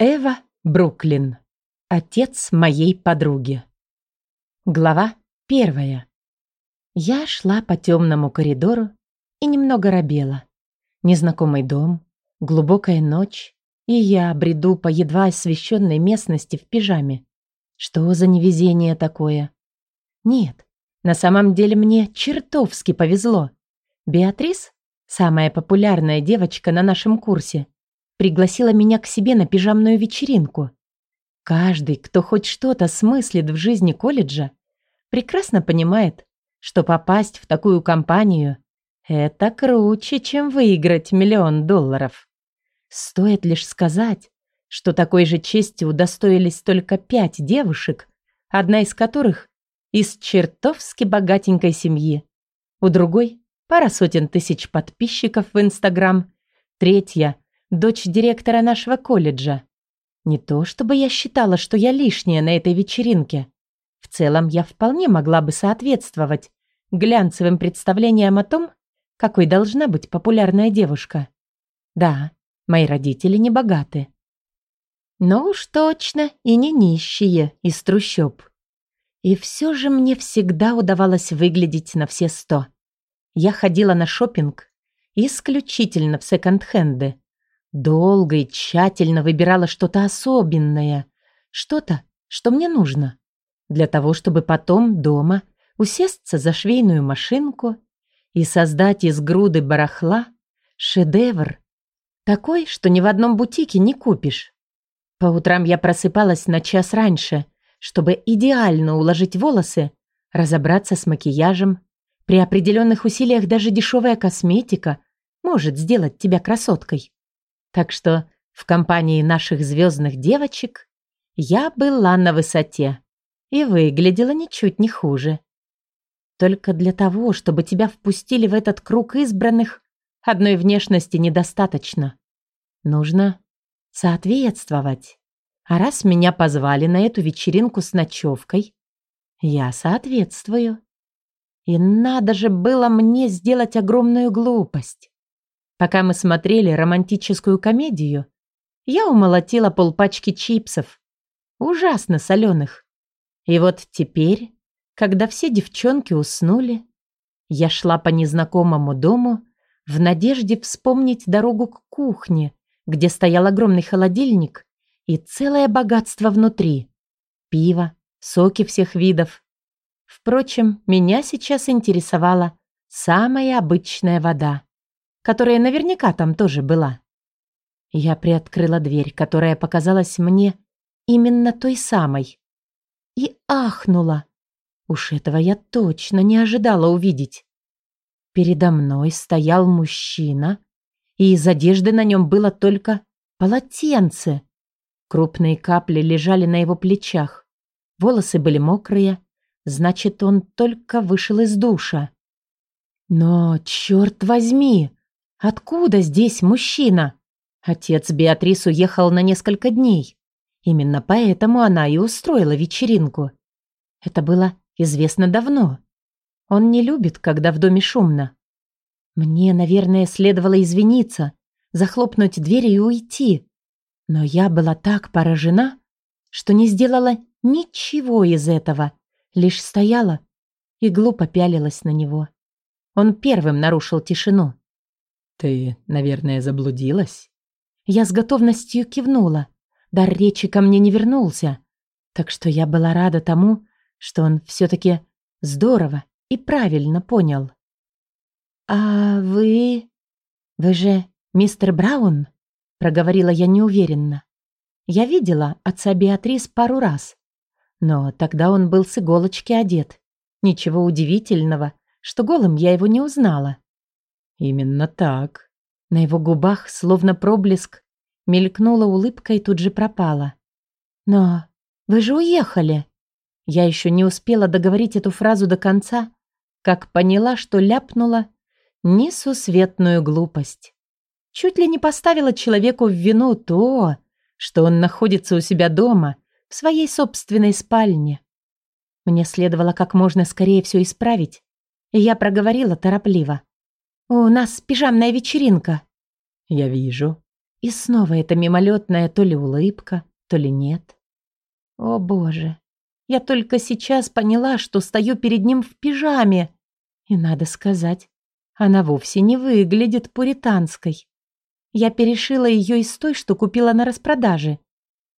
Эва Бруклин. Отец моей подруги. Глава первая. Я шла по темному коридору и немного робела. Незнакомый дом, глубокая ночь, и я бреду по едва освещенной местности в пижаме. Что за невезение такое? Нет, на самом деле мне чертовски повезло. Беатрис, самая популярная девочка на нашем курсе, пригласила меня к себе на пижамную вечеринку. Каждый, кто хоть что-то смыслит в жизни колледжа, прекрасно понимает, что попасть в такую компанию – это круче, чем выиграть миллион долларов. Стоит лишь сказать, что такой же чести удостоились только пять девушек, одна из которых из чертовски богатенькой семьи, у другой – пара сотен тысяч подписчиков в Инстаграм, третья – дочь директора нашего колледжа. Не то чтобы я считала, что я лишняя на этой вечеринке. В целом я вполне могла бы соответствовать глянцевым представлениям о том, какой должна быть популярная девушка. Да, мои родители не богаты. Но уж точно и не нищие из трущоб. И все же мне всегда удавалось выглядеть на все сто. Я ходила на шопинг исключительно в секонд-хенды, Долго и тщательно выбирала что-то особенное, что-то, что мне нужно, для того, чтобы потом дома усесться за швейную машинку и создать из груды барахла шедевр, такой, что ни в одном бутике не купишь. По утрам я просыпалась на час раньше, чтобы идеально уложить волосы, разобраться с макияжем. При определенных усилиях даже дешевая косметика может сделать тебя красоткой. Так что в компании наших звездных девочек я была на высоте и выглядела ничуть не хуже. Только для того, чтобы тебя впустили в этот круг избранных, одной внешности недостаточно. Нужно соответствовать. А раз меня позвали на эту вечеринку с ночевкой, я соответствую. И надо же было мне сделать огромную глупость. Пока мы смотрели романтическую комедию, я умолотила полпачки чипсов. Ужасно соленых. И вот теперь, когда все девчонки уснули, я шла по незнакомому дому в надежде вспомнить дорогу к кухне, где стоял огромный холодильник и целое богатство внутри. Пиво, соки всех видов. Впрочем, меня сейчас интересовала самая обычная вода которая наверняка там тоже была. Я приоткрыла дверь, которая показалась мне именно той самой. И ахнула. Уж этого я точно не ожидала увидеть. Передо мной стоял мужчина, и из одежды на нем было только полотенце. Крупные капли лежали на его плечах. Волосы были мокрые, значит, он только вышел из душа. Но, черт возьми, Откуда здесь мужчина? Отец Беатрис уехал на несколько дней. Именно поэтому она и устроила вечеринку. Это было известно давно. Он не любит, когда в доме шумно. Мне, наверное, следовало извиниться, захлопнуть дверь и уйти. Но я была так поражена, что не сделала ничего из этого, лишь стояла и глупо пялилась на него. Он первым нарушил тишину. «Ты, наверное, заблудилась?» Я с готовностью кивнула. Дар речи ко мне не вернулся. Так что я была рада тому, что он все-таки здорово и правильно понял. «А вы... вы же мистер Браун?» Проговорила я неуверенно. Я видела отца Беатрис пару раз. Но тогда он был с иголочки одет. Ничего удивительного, что голым я его не узнала. «Именно так». На его губах, словно проблеск, мелькнула улыбка и тут же пропала. «Но вы же уехали!» Я еще не успела договорить эту фразу до конца, как поняла, что ляпнула несусветную глупость. Чуть ли не поставила человеку в вину то, что он находится у себя дома, в своей собственной спальне. Мне следовало как можно скорее все исправить, и я проговорила торопливо. «У нас пижамная вечеринка». «Я вижу». И снова эта мимолетная то ли улыбка, то ли нет. О боже, я только сейчас поняла, что стою перед ним в пижаме. И надо сказать, она вовсе не выглядит пуританской. Я перешила ее из той, что купила на распродаже.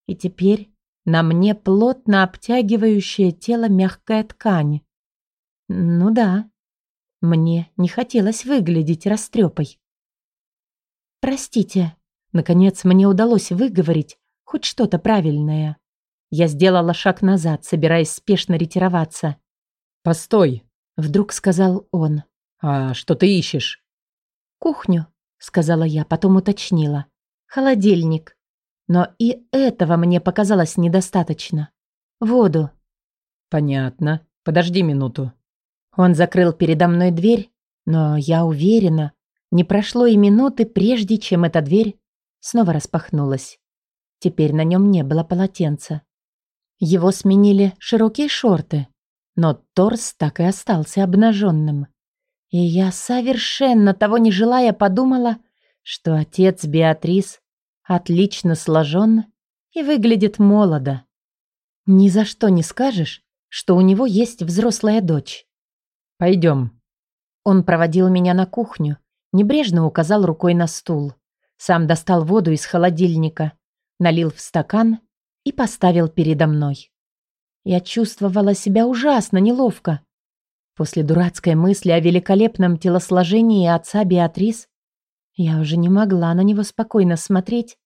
И теперь на мне плотно обтягивающее тело мягкая ткань. Ну да, мне не хотелось выглядеть растрепой. «Простите», наконец мне удалось выговорить хоть что-то правильное. Я сделала шаг назад, собираясь спешно ретироваться. «Постой», — вдруг сказал он. «А что ты ищешь?» «Кухню», — сказала я, потом уточнила. «Холодильник». Но и этого мне показалось недостаточно. Воду. «Понятно. Подожди минуту». Он закрыл передо мной дверь, но я уверена, не прошло и минуты, прежде чем эта дверь снова распахнулась. Теперь на нем не было полотенца. Его сменили широкие шорты, но торс так и остался обнаженным. И я, совершенно того не желая, подумала, что отец Беатрис отлично сложен и выглядит молодо. Ни за что не скажешь, что у него есть взрослая дочь. Пойдем. Он проводил меня на кухню, небрежно указал рукой на стул. Сам достал воду из холодильника, налил в стакан и поставил передо мной. Я чувствовала себя ужасно неловко. После дурацкой мысли о великолепном телосложении отца Беатрис я уже не могла на него спокойно смотреть,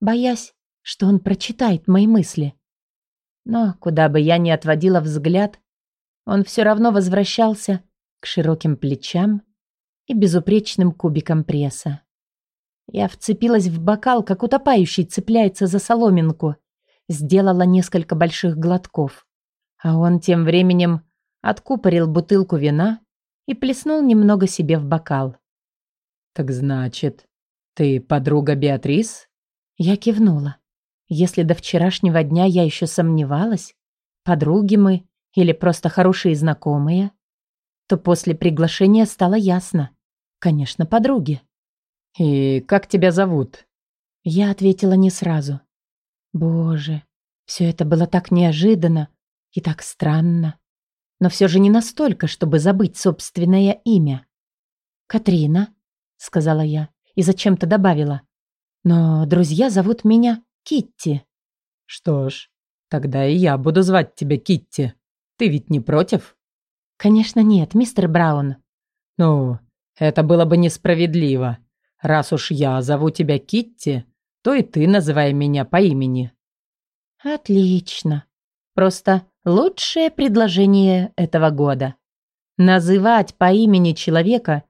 боясь, что он прочитает мои мысли. Но куда бы я ни отводила взгляд, он все равно возвращался к широким плечам и безупречным кубикам пресса. Я вцепилась в бокал, как утопающий цепляется за соломинку, сделала несколько больших глотков. А он тем временем откупорил бутылку вина и плеснул немного себе в бокал. «Так значит, ты подруга Беатрис?» Я кивнула. Если до вчерашнего дня я еще сомневалась, подруги мы или просто хорошие знакомые, то после приглашения стало ясно. Конечно, подруги. «И как тебя зовут?» Я ответила не сразу. Боже, все это было так неожиданно и так странно. Но все же не настолько, чтобы забыть собственное имя. «Катрина», — сказала я и зачем-то добавила. «Но друзья зовут меня Китти». «Что ж, тогда и я буду звать тебя Китти. Ты ведь не против?» «Конечно нет, мистер Браун». «Ну, это было бы несправедливо. Раз уж я зову тебя Китти, то и ты называй меня по имени». «Отлично. Просто лучшее предложение этого года. Называть по имени человека,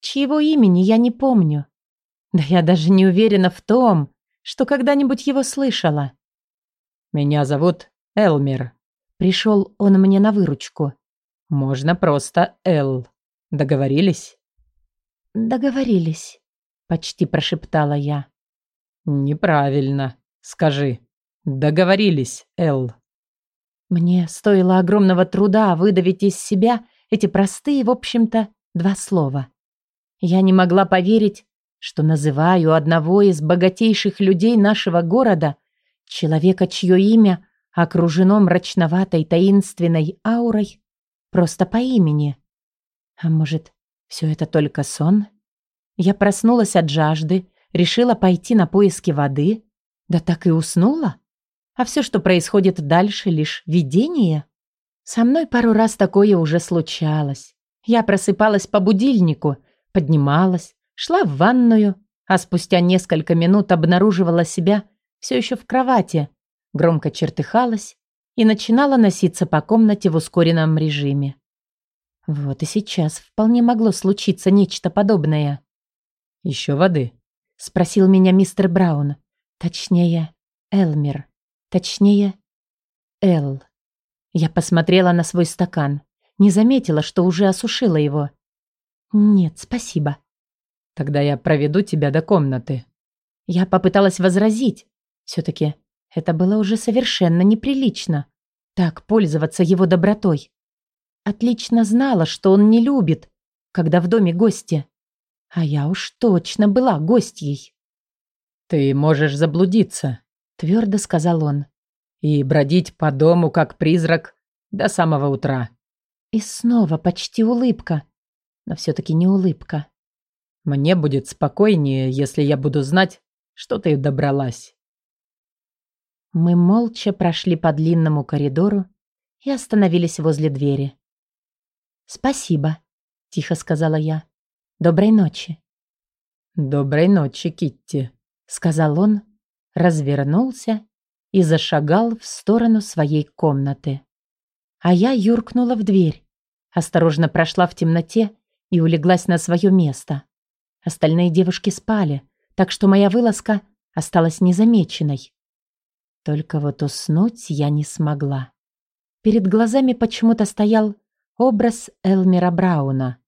чьего имени я не помню. Да я даже не уверена в том, что когда-нибудь его слышала». «Меня зовут Элмер». Пришел он мне на выручку. «Можно просто Эл. Договорились?» «Договорились», — почти прошептала я. «Неправильно. Скажи. Договорились, Эл». Мне стоило огромного труда выдавить из себя эти простые, в общем-то, два слова. Я не могла поверить, что называю одного из богатейших людей нашего города, человека, чье имя окружено мрачноватой таинственной аурой, просто по имени. А может, все это только сон? Я проснулась от жажды, решила пойти на поиски воды, да так и уснула. А все, что происходит дальше, лишь видение. Со мной пару раз такое уже случалось. Я просыпалась по будильнику, поднималась, шла в ванную, а спустя несколько минут обнаруживала себя все еще в кровати, громко чертыхалась и начинала носиться по комнате в ускоренном режиме. Вот и сейчас вполне могло случиться нечто подобное. «Еще воды?» — спросил меня мистер Браун. Точнее, Элмер. Точнее, Эл. Я посмотрела на свой стакан. Не заметила, что уже осушила его. «Нет, спасибо». «Тогда я проведу тебя до комнаты». Я попыталась возразить. Все-таки это было уже совершенно неприлично. Так пользоваться его добротой. Отлично знала, что он не любит, когда в доме гости. А я уж точно была гостьей. Ты можешь заблудиться, твердо сказал он. И бродить по дому, как призрак, до самого утра. И снова почти улыбка, но все-таки не улыбка. Мне будет спокойнее, если я буду знать, что ты добралась. Мы молча прошли по длинному коридору и остановились возле двери. «Спасибо», — тихо сказала я. «Доброй ночи». «Доброй ночи, Китти», — сказал он, развернулся и зашагал в сторону своей комнаты. А я юркнула в дверь, осторожно прошла в темноте и улеглась на свое место. Остальные девушки спали, так что моя вылазка осталась незамеченной. Только вот уснуть я не смогла. Перед глазами почему-то стоял образ Элмера Брауна.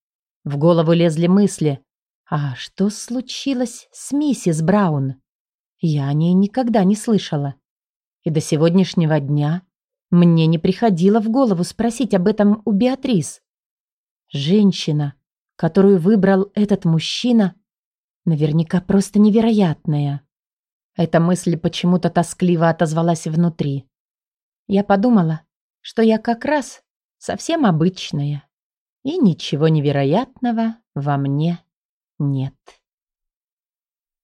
В голову лезли мысли. А что случилось с миссис Браун? Я о ней никогда не слышала. И до сегодняшнего дня мне не приходило в голову спросить об этом у Беатрис. Женщина, которую выбрал этот мужчина, наверняка просто невероятная. Эта мысль почему-то тоскливо отозвалась внутри. Я подумала, что я как раз совсем обычная, и ничего невероятного во мне нет.